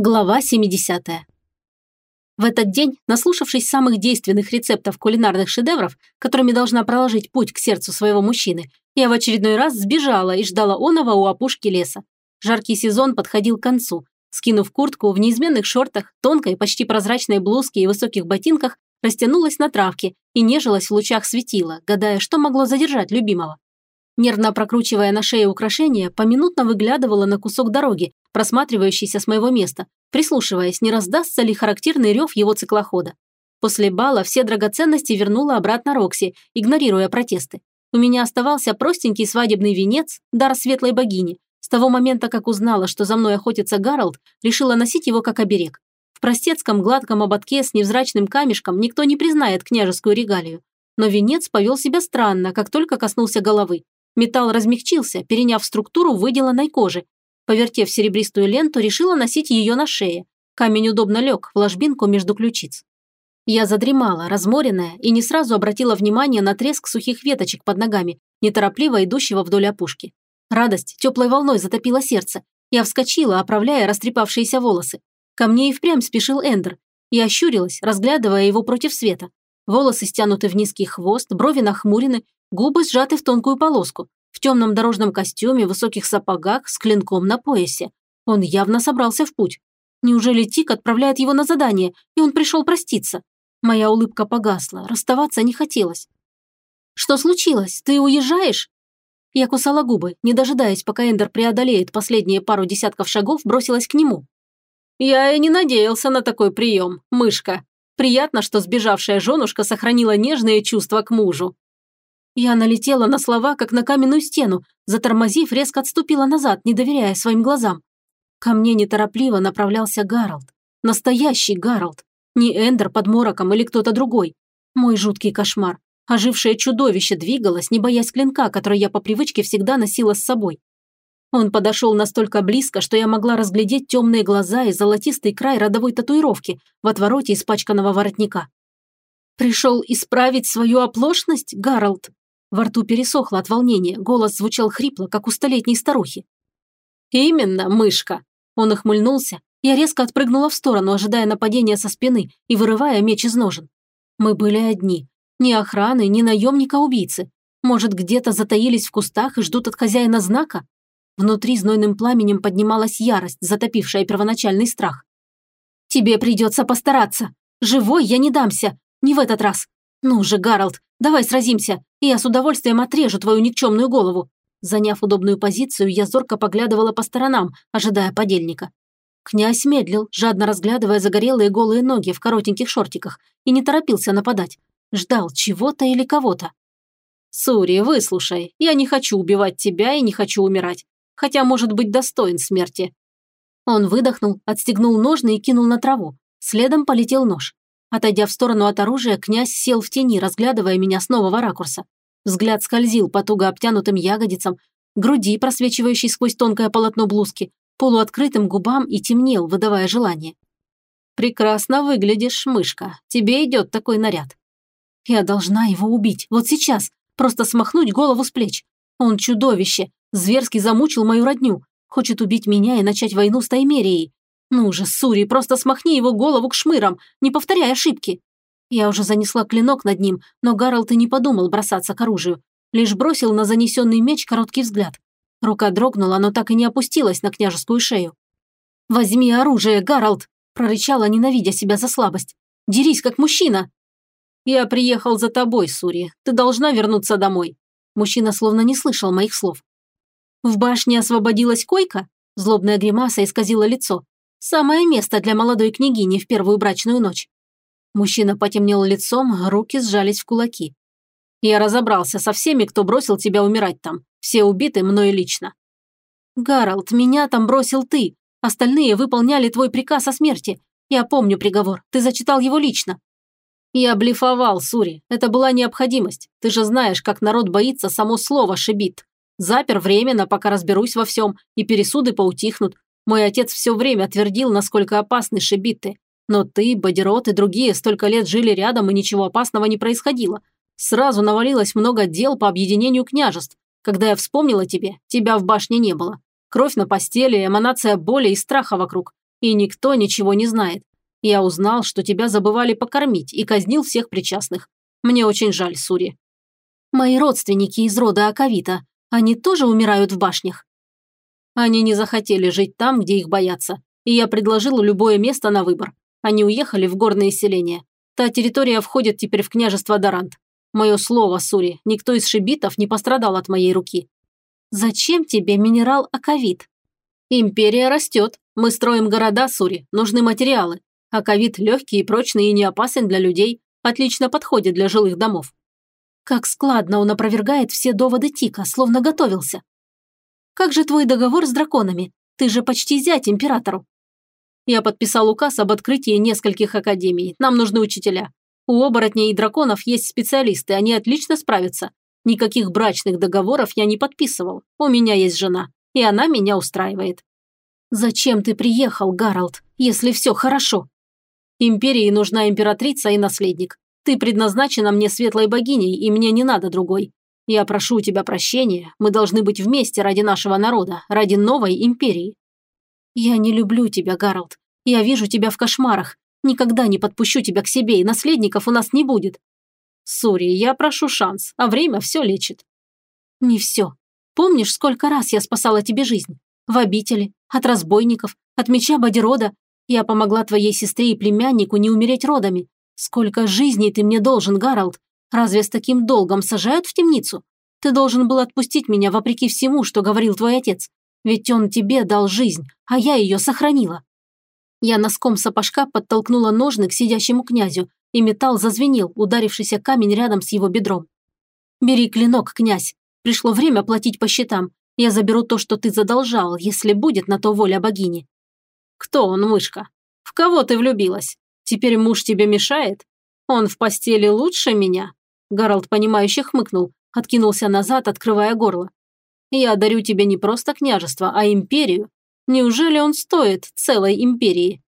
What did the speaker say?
Глава 70. В этот день, наслушавшись самых действенных рецептов кулинарных шедевров, которыми должна проложить путь к сердцу своего мужчины, я в очередной раз сбежала и ждала оного у опушки леса. Жаркий сезон подходил к концу. Скинув куртку, в неизменных шортах, тонкой, почти прозрачной блузке и высоких ботинках, растянулась на травке и нежилась в лучах светила, гадая, что могло задержать любимого. Нервно прокручивая на шее украшения, поминутно выглядывала на кусок дороги, просматривающийся с моего места, прислушиваясь, не раздастся ли характерный рев его циклохода. После бала все драгоценности вернула обратно Рокси, игнорируя протесты. У меня оставался простенький свадебный венец, дар светлой богини. С того момента, как узнала, что за мной охотится Гарольд, решила носить его как оберег. В простецком гладком ободке с невзрачным камешком никто не признает княжескую регалию. Но венец повел себя странно, как только коснулся головы. Металл размягчился, переняв структуру выделанной кожи. Повертев серебристую ленту, решила носить ее на шее. Камень удобно лег в ложбинку между ключиц. Я задремала, разморенная, и не сразу обратила внимание на треск сухих веточек под ногами, неторопливо идущего вдоль опушки. Радость теплой волной затопила сердце. Я вскочила, оправляя растрепавшиеся волосы. Ко мне и впрямь спешил Эндер. Я ощурилась, разглядывая его против света. Волосы стянуты в низкий хвост, брови нахмурены, губы сжаты в тонкую полоску. В темном дорожном костюме, высоких сапогах, с клинком на поясе. Он явно собрался в путь. Неужели Тик отправляет его на задание, и он пришел проститься? Моя улыбка погасла, расставаться не хотелось. «Что случилось? Ты уезжаешь?» Я кусала губы, не дожидаясь, пока Эндер преодолеет последние пару десятков шагов, бросилась к нему. «Я и не надеялся на такой прием, мышка. Приятно, что сбежавшая женушка сохранила нежные чувства к мужу». Я налетела на слова, как на каменную стену, затормозив, резко отступила назад, не доверяя своим глазам. Ко мне неторопливо направлялся Гарольд. Настоящий Гарольд. Не Эндер под мороком или кто-то другой. Мой жуткий кошмар. Ожившее чудовище двигалось, не боясь клинка, который я по привычке всегда носила с собой. Он подошел настолько близко, что я могла разглядеть темные глаза и золотистый край родовой татуировки в отвороте испачканного воротника. «Пришел исправить свою оплошность, Гарольд?» Во рту пересохло от волнения, голос звучал хрипло, как у столетней старухи. «Именно, мышка!» Он охмыльнулся. Я резко отпрыгнула в сторону, ожидая нападения со спины и вырывая меч из ножен. Мы были одни. Ни охраны, ни наемника-убийцы. Может, где-то затаились в кустах и ждут от хозяина знака? Внутри знойным пламенем поднималась ярость, затопившая первоначальный страх. «Тебе придется постараться. Живой я не дамся. Не в этот раз. Ну же, Гарольд, давай сразимся и я с удовольствием отрежу твою никчемную голову». Заняв удобную позицию, я зорко поглядывала по сторонам, ожидая подельника. Князь медлил, жадно разглядывая загорелые голые ноги в коротеньких шортиках, и не торопился нападать. Ждал чего-то или кого-то. «Сури, выслушай, я не хочу убивать тебя и не хочу умирать, хотя, может быть, достоин смерти». Он выдохнул, отстегнул ножны и кинул на траву. Следом полетел нож. Отойдя в сторону от оружия, князь сел в тени, разглядывая меня с нового ракурса. Взгляд скользил по туго обтянутым ягодицам, груди, просвечивающей сквозь тонкое полотно блузки, полуоткрытым губам и темнел, выдавая желание. «Прекрасно выглядишь, мышка. Тебе идет такой наряд». «Я должна его убить. Вот сейчас. Просто смахнуть голову с плеч. Он чудовище. Зверски замучил мою родню. Хочет убить меня и начать войну с Таймерией. «Ну же, Сури, просто смахни его голову к шмырам, не повторяй ошибки!» Я уже занесла клинок над ним, но Гарольд и не подумал бросаться к оружию. Лишь бросил на занесенный меч короткий взгляд. Рука дрогнула, но так и не опустилась на княжескую шею. «Возьми оружие, Гарольд!» – прорычала, ненавидя себя за слабость. «Дерись, как мужчина!» «Я приехал за тобой, Сури. Ты должна вернуться домой». Мужчина словно не слышал моих слов. «В башне освободилась койка?» Злобная гримаса исказила лицо. Самое место для молодой княгини в первую брачную ночь. Мужчина потемнел лицом, руки сжались в кулаки. Я разобрался со всеми, кто бросил тебя умирать там. Все убиты мною лично. Гарольд, меня там бросил ты. Остальные выполняли твой приказ о смерти. Я помню приговор. Ты зачитал его лично. Я блефовал, Сури. Это была необходимость. Ты же знаешь, как народ боится само слово «шибит». Запер временно, пока разберусь во всем, и пересуды поутихнут. Мой отец все время твердил, насколько опасны шибиты. Но ты, Бодирот и другие столько лет жили рядом, и ничего опасного не происходило. Сразу навалилось много дел по объединению княжеств. Когда я вспомнила тебе, тебя в башне не было. Кровь на постели, эманация боли и страха вокруг. И никто ничего не знает. Я узнал, что тебя забывали покормить и казнил всех причастных. Мне очень жаль, Сури. Мои родственники из рода Аковита, они тоже умирают в башнях? Они не захотели жить там, где их боятся, и я предложил любое место на выбор. Они уехали в горные селения. Та территория входит теперь в княжество Дарант. Мое слово, Сури, никто из шибитов не пострадал от моей руки. Зачем тебе минерал Аковит? Империя растет. Мы строим города, Сури, нужны материалы. Аковит легкий и прочный и не опасен для людей, отлично подходит для жилых домов. Как складно он опровергает все доводы Тика, словно готовился. Как же твой договор с драконами? Ты же почти зять императору. Я подписал указ об открытии нескольких академий. Нам нужны учителя. У оборотней и драконов есть специалисты, они отлично справятся. Никаких брачных договоров я не подписывал. У меня есть жена, и она меня устраивает. Зачем ты приехал, Гарольд, если все хорошо? Империи нужна императрица и наследник. Ты предназначена мне светлой богиней, и мне не надо другой. Я прошу у тебя прощения. Мы должны быть вместе ради нашего народа, ради новой империи. Я не люблю тебя, Гарольд. Я вижу тебя в кошмарах. Никогда не подпущу тебя к себе, и наследников у нас не будет. Сури, я прошу шанс, а время все лечит. Не все. Помнишь, сколько раз я спасала тебе жизнь? В обители, от разбойников, от меча Бодирода. Я помогла твоей сестре и племяннику не умереть родами. Сколько жизней ты мне должен, Гарольд? Разве с таким долгом сажают в темницу? Ты должен был отпустить меня вопреки всему, что говорил твой отец. Ведь он тебе дал жизнь, а я ее сохранила». Я носком сапожка подтолкнула ножны к сидящему князю, и металл зазвенел, ударившийся камень рядом с его бедром. «Бери клинок, князь. Пришло время платить по счетам. Я заберу то, что ты задолжал, если будет на то воля богини». «Кто он, мышка? В кого ты влюбилась? Теперь муж тебе мешает? Он в постели лучше меня?» Гарольд, понимающе хмыкнул, откинулся назад, открывая горло. «Я дарю тебе не просто княжество, а империю. Неужели он стоит целой империи?»